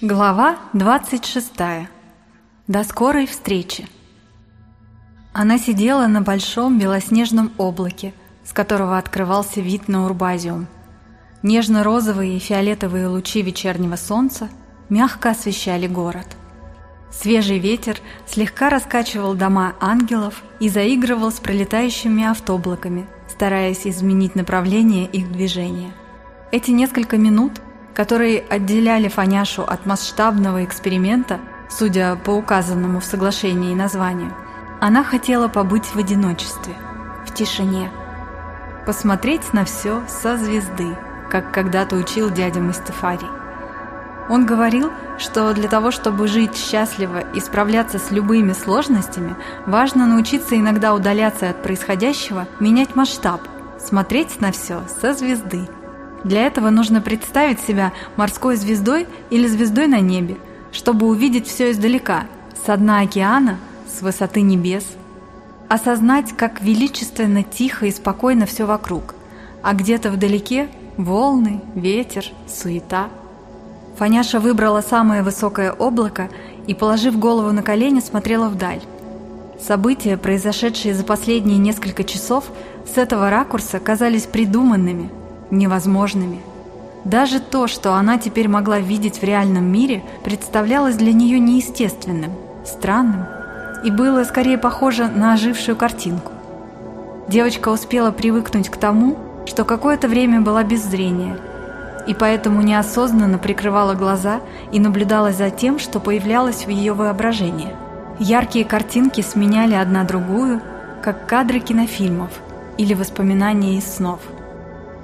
Глава 26. До скорой встречи. Она сидела на большом белоснежном облаке, с которого открывался вид на Урбазиум. Нежно-розовые и фиолетовые лучи вечернего солнца мягко освещали город. Свежий ветер слегка раскачивал дома ангелов и заигрывал с пролетающими автоблоками, стараясь изменить направление их движения. Эти несколько минут – которые отделяли Фаняшу от масштабного эксперимента, судя по указанному в соглашении названию, она хотела побыть в одиночестве, в тишине, посмотреть на все со звезды, как когда-то учил дядя Мастефарий. Он говорил, что для того, чтобы жить счастливо и справляться с любыми сложностями, важно научиться иногда удаляться от происходящего, менять масштаб, смотреть на все со звезды – для этого нужно представить себя морской звездой или звездой на небе, чтобы увидеть все издалека, с дна океана, с высоты небес. Осознать, как величественно, тихо и спокойно все вокруг, а где-то вдалеке волны, ветер, суета. Фаняша выбрала самое высокое облако и, положив голову на колени, смотрела вдаль. События, произошедшие за последние несколько часов, с этого ракурса казались придуманными, невозможными. Даже то, что она теперь могла видеть в реальном мире, представлялось для нее неестественным, странным и было скорее похоже на ожившую картинку. Девочка успела привыкнуть к тому, что какое-то время была без зрения, и поэтому неосознанно прикрывала глаза и наблюдала за тем, что появлялось в ее воображении. Яркие картинки сменяли одна другую, как кадры кинофильмов или воспоминания из снов –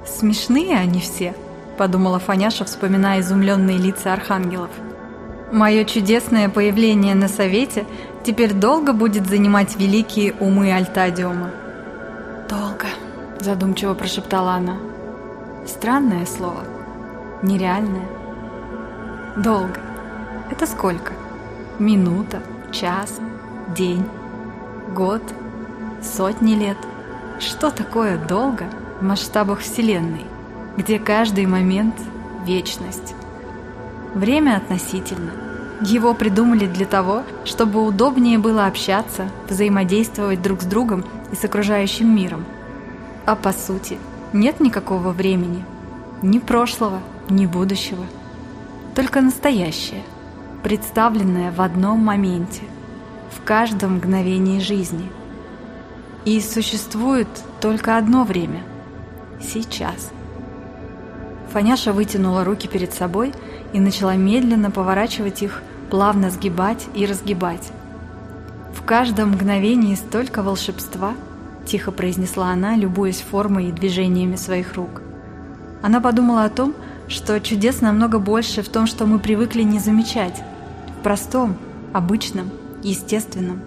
«Смешные они все», — подумала Фаняша, вспоминая изумленные лица архангелов. «Мое чудесное появление на совете теперь долго будет занимать великие умы Альтадиума». «Долго», — задумчиво прошептала она. «Странное слово. Нереальное. Долго. Это сколько? Минута, час, день, год, сотни лет. Что такое долго?» В масштабах Вселенной, где каждый момент – вечность. Время относительно. Его придумали для того, чтобы удобнее было общаться, взаимодействовать друг с другом и с окружающим миром. А по сути, нет никакого времени. Ни прошлого, ни будущего. Только настоящее, представленное в одном моменте, в каждом мгновении жизни. И существует только одно время – Сейчас. Фаняша вытянула руки перед собой и начала медленно поворачивать их, плавно сгибать и разгибать. «В каждом мгновении столько волшебства», – тихо произнесла она, любуясь формой и движениями своих рук. Она подумала о том, что чудес намного больше в том, что мы привыкли не замечать, в простом, обычном, естественном.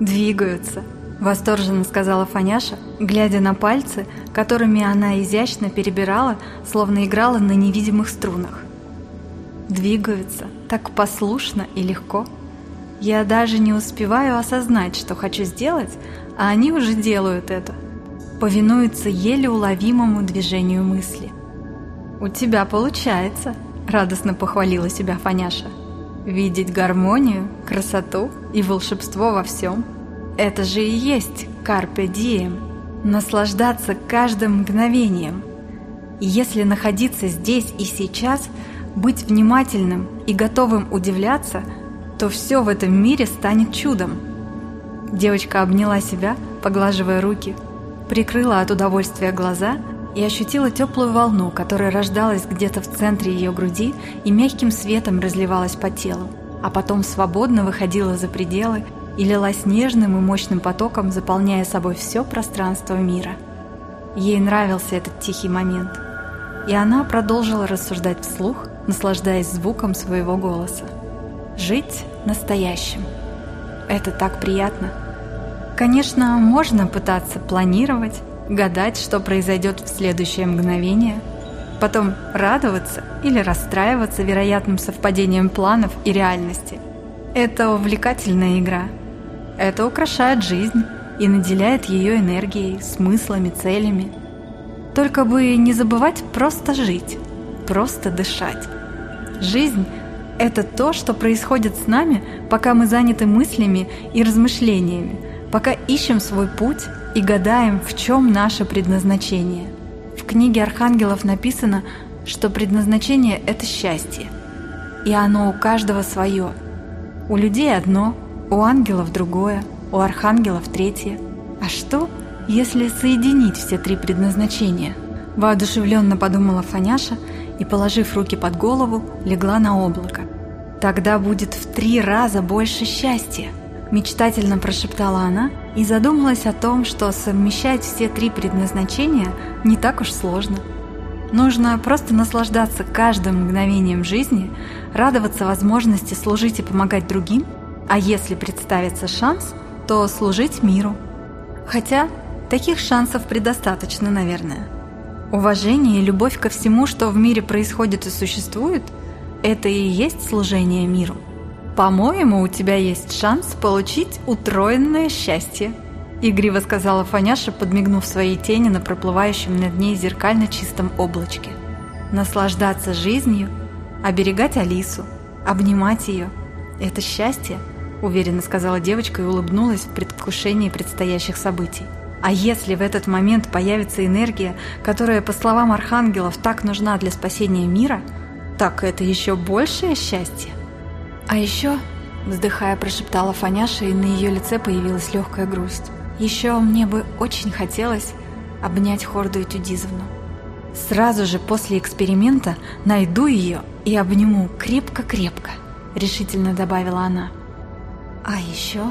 Двигаются –— восторженно сказала Фаняша, глядя на пальцы, которыми она изящно перебирала, словно играла на невидимых струнах. Двигаются так послушно и легко. Я даже не успеваю осознать, что хочу сделать, а они уже делают это. Повинуются еле уловимому движению мысли. «У тебя получается», — радостно похвалила себя Фаняша. «Видеть гармонию, красоту и волшебство во всем — это же и есть Carpe Diem. Наслаждаться каждым мгновением. Если находиться здесь и сейчас, быть внимательным и готовым удивляться, то все в этом мире станет чудом. Девочка обняла себя, поглаживая руки, прикрыла от удовольствия глаза и ощутила теплую волну, которая рождалась где-то в центре ее груди и мягким светом разливалась по телу, а потом свободно выходила за пределы и лилась нежным и мощным потоком, заполняя собой все пространство мира. Ей нравился этот тихий момент, и она продолжила рассуждать вслух, наслаждаясь звуком своего голоса. Жить настоящим. Это так приятно. Конечно, можно пытаться планировать, гадать, что произойдет в следующее мгновение, потом радоваться или расстраиваться вероятным совпадением планов и реальности. Это увлекательная игра – это украшает жизнь и наделяет ее энергией, смыслами, целями. Только бы не забывать просто жить, просто дышать. Жизнь Это то, что происходит с нами, пока мы заняты мыслями и размышлениями, пока ищем свой путь и гадаем, в чем наше предназначение. В книге архангелов написано, что предназначение – это счастье, и оно у каждого свое. У людей одно, у ангелов другое, у архангелов третье. А что, если соединить все три предназначения? Воодушевленно подумала Фаняша и, положив руки под голову, легла на облако. Тогда будет в три раза больше счастья. Мечтательно прошептала она и задумалась о том, что совмещать все три предназначения не так уж сложно. Нужно просто наслаждаться каждым мгновением жизни, радоваться возможности служить и помогать другим, а если представится шанс, то служить миру. Хотя таких шансов предостаточно, наверное. Уважение и любовь ко всему, что в мире происходит и существует, это и есть служение миру. «По-моему, у тебя есть шанс получить утроенное счастье», — игриво сказала Фаняша, подмигнув своей тени на проплывающем над ней зеркально чистом облачке. «Наслаждаться жизнью, оберегать Алису, обнимать ее — это счастье», — уверенно сказала девочка и улыбнулась в предвкушении предстоящих событий. А если в этот момент появится энергия, которая, по словам архангелов, так нужна для спасения мира, так это еще большее счастье. А еще, вздыхая, прошептала Фаняша, и на ее лице появилась легкая грусть. Еще мне бы очень хотелось обнять Хорду Этюдизовну. Сразу же после эксперимента найду ее и обниму крепко-крепко, решительно добавила она. А еще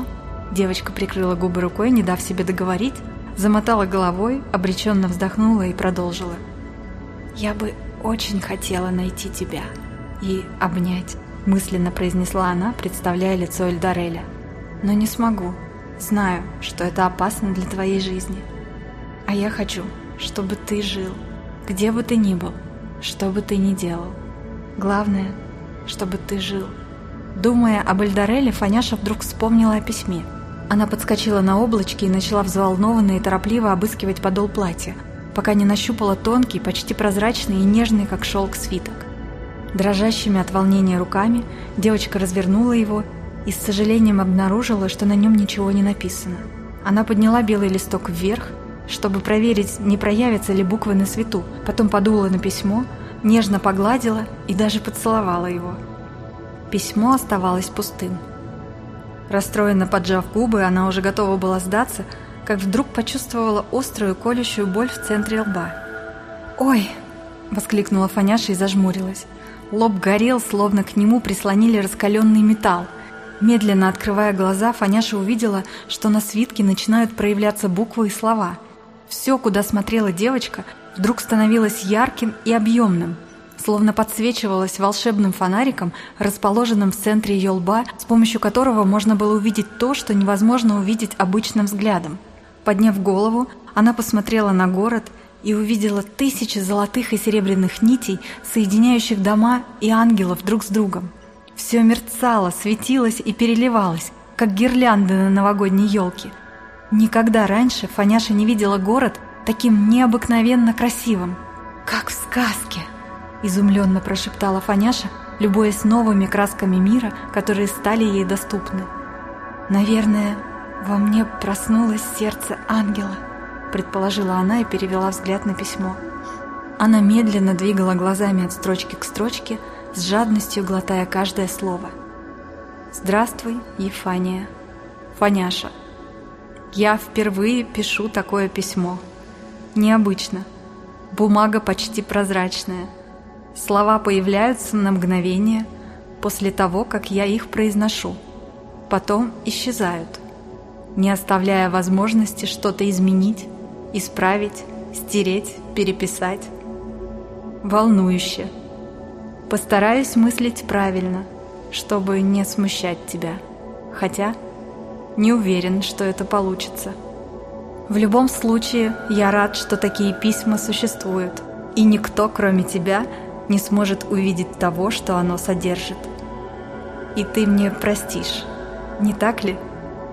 девочка прикрыла губы рукой, не дав себе договорить, замотала головой, обреченно вздохнула и продолжила. «Я бы очень хотела найти тебя и обнять мысленно произнесла она, представляя лицо Эльдареля. Но не смогу. Знаю, что это опасно для твоей жизни. А я хочу, чтобы ты жил, где бы ты ни был, что бы ты ни делал. Главное, чтобы ты жил. Думая об Эльдареле, Фаняша вдруг вспомнила о письме. Она подскочила на облачке и начала взволнованно и торопливо обыскивать подол платья, пока не нащупала тонкий, почти прозрачный и нежный, как шелк, свиток. Дрожащими от волнения руками девочка развернула его и с сожалением обнаружила, что на нем ничего не написано. Она подняла белый листок вверх, чтобы проверить, не проявятся ли буквы на свету, потом подула на письмо, нежно погладила и даже поцеловала его. Письмо оставалось пустым. Расстроенно поджав губы, она уже готова была сдаться, как вдруг почувствовала острую колющую боль в центре лба. «Ой!» — воскликнула Фаняша и зажмурилась. Лоб горел, словно к нему прислонили раскаленный металл. Медленно открывая глаза, Фаняша увидела, что на свитке начинают проявляться буквы и слова. Все, куда смотрела девочка, вдруг становилось ярким и объемным, словно подсвечивалось волшебным фонариком, расположенным в центре ее лба, с помощью которого можно было увидеть то, что невозможно увидеть обычным взглядом. Подняв голову, она посмотрела на город – и увидела тысячи золотых и серебряных нитей, соединяющих дома и ангелов друг с другом. Все мерцало, светилось и переливалось, как гирлянды на новогодней елке. Никогда раньше Фаняша не видела город таким необыкновенно красивым. «Как в сказке!» – изумленно прошептала Фаняша, любуясь новыми красками мира, которые стали ей доступны. «Наверное, во мне проснулось сердце ангела» предположила она и перевела взгляд на письмо. Она медленно двигала глазами от строчки к строчке, с жадностью глотая каждое слово. «Здравствуй, Ефания. Фаняша. Я впервые пишу такое письмо. Необычно. Бумага почти прозрачная. Слова появляются на мгновение после того, как я их произношу. Потом исчезают, не оставляя возможности что-то изменить исправить, стереть, переписать. Волнующе. Постараюсь мыслить правильно, чтобы не смущать тебя. Хотя не уверен, что это получится. В любом случае, я рад, что такие письма существуют, и никто, кроме тебя, не сможет увидеть того, что оно содержит. И ты мне простишь, не так ли?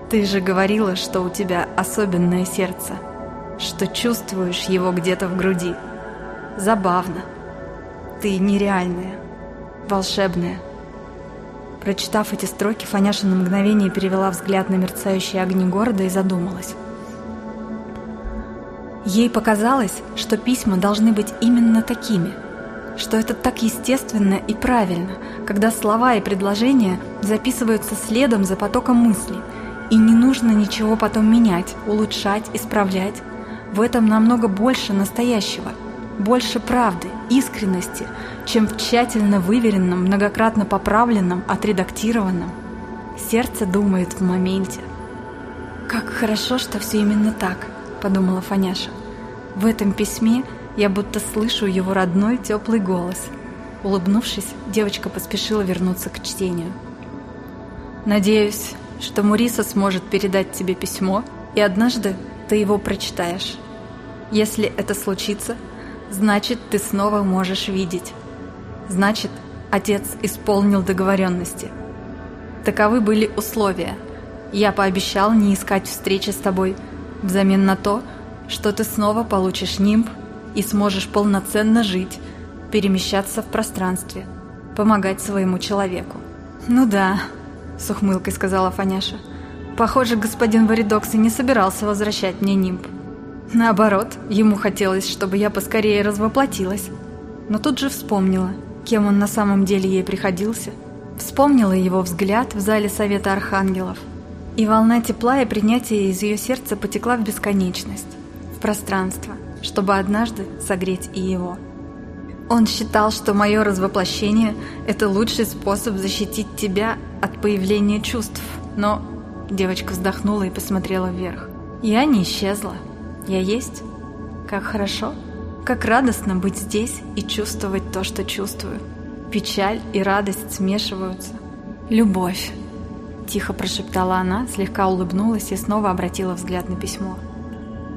Ты же говорила, что у тебя особенное сердце что чувствуешь его где-то в груди. Забавно. Ты нереальная, волшебная. Прочитав эти строки, Фаняша на мгновение перевела взгляд на мерцающие огни города и задумалась. Ей показалось, что письма должны быть именно такими, что это так естественно и правильно, когда слова и предложения записываются следом за потоком мыслей, и не нужно ничего потом менять, улучшать, исправлять. В этом намного больше настоящего, больше правды, искренности, чем в тщательно выверенном, многократно поправленном, отредактированном. Сердце думает в моменте. «Как хорошо, что все именно так», — подумала Фаняша. «В этом письме я будто слышу его родной теплый голос». Улыбнувшись, девочка поспешила вернуться к чтению. «Надеюсь, что Муриса сможет передать тебе письмо, и однажды ты его прочитаешь. Если это случится, значит, ты снова можешь видеть. Значит, отец исполнил договоренности. Таковы были условия. Я пообещал не искать встречи с тобой взамен на то, что ты снова получишь нимб и сможешь полноценно жить, перемещаться в пространстве, помогать своему человеку. Ну да, с ухмылкой сказала Фаняша. Похоже, господин Варидокс и не собирался возвращать мне нимб. Наоборот, ему хотелось, чтобы я поскорее развоплотилась. Но тут же вспомнила, кем он на самом деле ей приходился. Вспомнила его взгляд в зале Совета Архангелов. И волна тепла и принятия из ее сердца потекла в бесконечность, в пространство, чтобы однажды согреть и его. Он считал, что мое развоплощение – это лучший способ защитить тебя от появления чувств, но девочка вздохнула и посмотрела вверх. Я не исчезла. Я есть. Как хорошо, как радостно быть здесь и чувствовать то, что чувствую. Печаль и радость смешиваются. Любовь. Тихо прошептала она, слегка улыбнулась и снова обратила взгляд на письмо.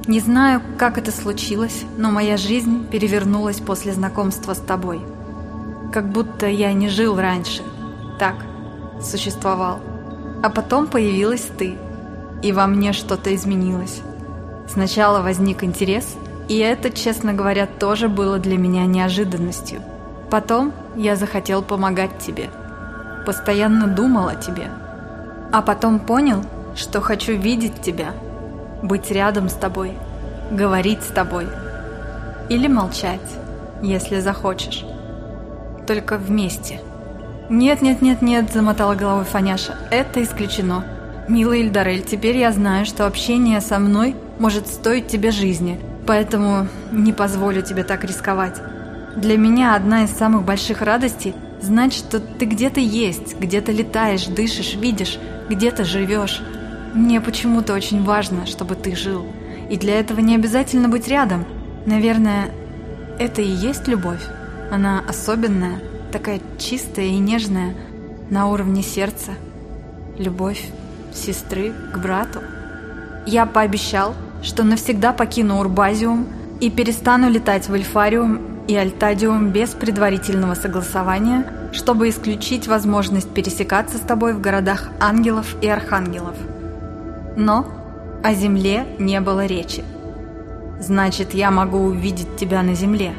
Не знаю, как это случилось, но моя жизнь перевернулась после знакомства с тобой. Как будто я не жил раньше. Так, существовал. А потом появилась ты, и во мне что-то изменилось. Сначала возник интерес, и это, честно говоря, тоже было для меня неожиданностью. Потом я захотел помогать тебе. Постоянно думал о тебе. А потом понял, что хочу видеть тебя – быть рядом с тобой, говорить с тобой или молчать, если захочешь. Только вместе. «Нет, нет, нет, нет», – замотала головой Фаняша, – «это исключено. Милый Ильдарель, теперь я знаю, что общение со мной может стоить тебе жизни, поэтому не позволю тебе так рисковать. Для меня одна из самых больших радостей – знать, что ты где-то есть, где-то летаешь, дышишь, видишь, где-то живешь, мне почему-то очень важно, чтобы ты жил. И для этого не обязательно быть рядом. Наверное, это и есть любовь. Она особенная, такая чистая и нежная, на уровне сердца. Любовь сестры к брату. Я пообещал, что навсегда покину Урбазиум и перестану летать в Эльфариум и Альтадиум без предварительного согласования, чтобы исключить возможность пересекаться с тобой в городах ангелов и архангелов. Но о земле не было речи. Значит, я могу увидеть тебя на земле.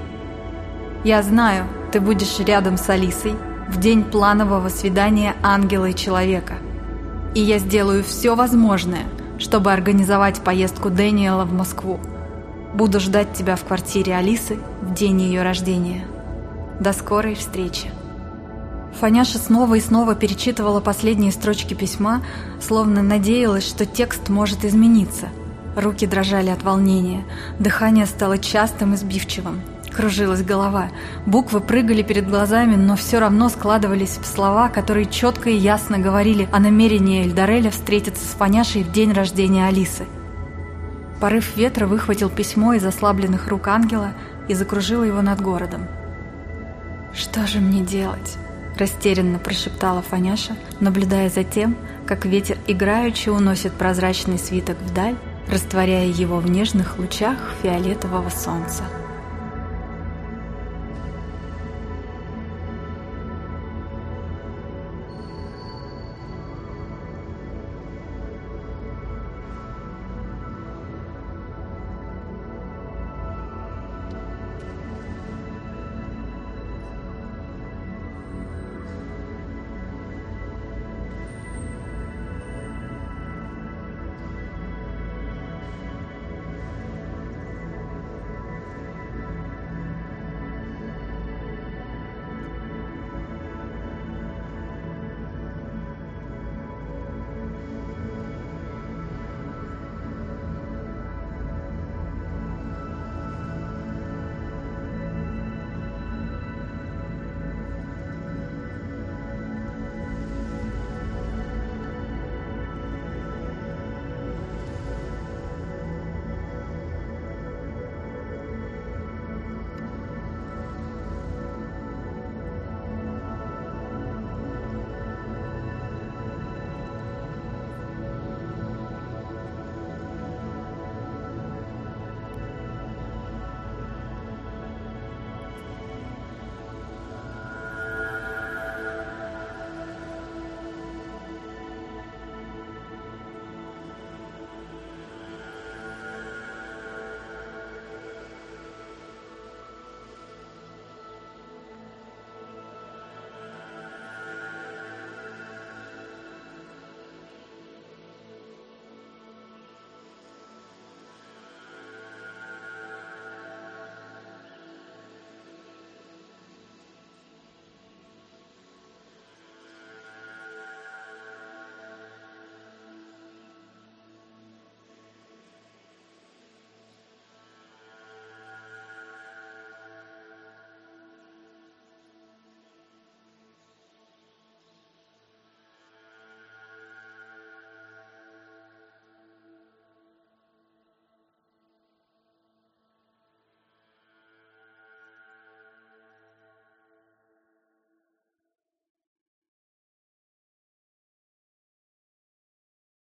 Я знаю, ты будешь рядом с Алисой в день планового свидания ангела и человека. И я сделаю все возможное, чтобы организовать поездку Дэниела в Москву. Буду ждать тебя в квартире Алисы в день ее рождения. До скорой встречи. Фаняша снова и снова перечитывала последние строчки письма, словно надеялась, что текст может измениться. Руки дрожали от волнения, дыхание стало частым и сбивчивым. Кружилась голова, буквы прыгали перед глазами, но все равно складывались в слова, которые четко и ясно говорили о намерении Эльдареля встретиться с Фаняшей в день рождения Алисы. Порыв ветра выхватил письмо из ослабленных рук ангела и закружил его над городом. «Что же мне делать?» Растерянно прошептала Фаняша, наблюдая за тем, как ветер играючи уносит прозрачный свиток вдаль, растворяя его в нежных лучах фиолетового солнца.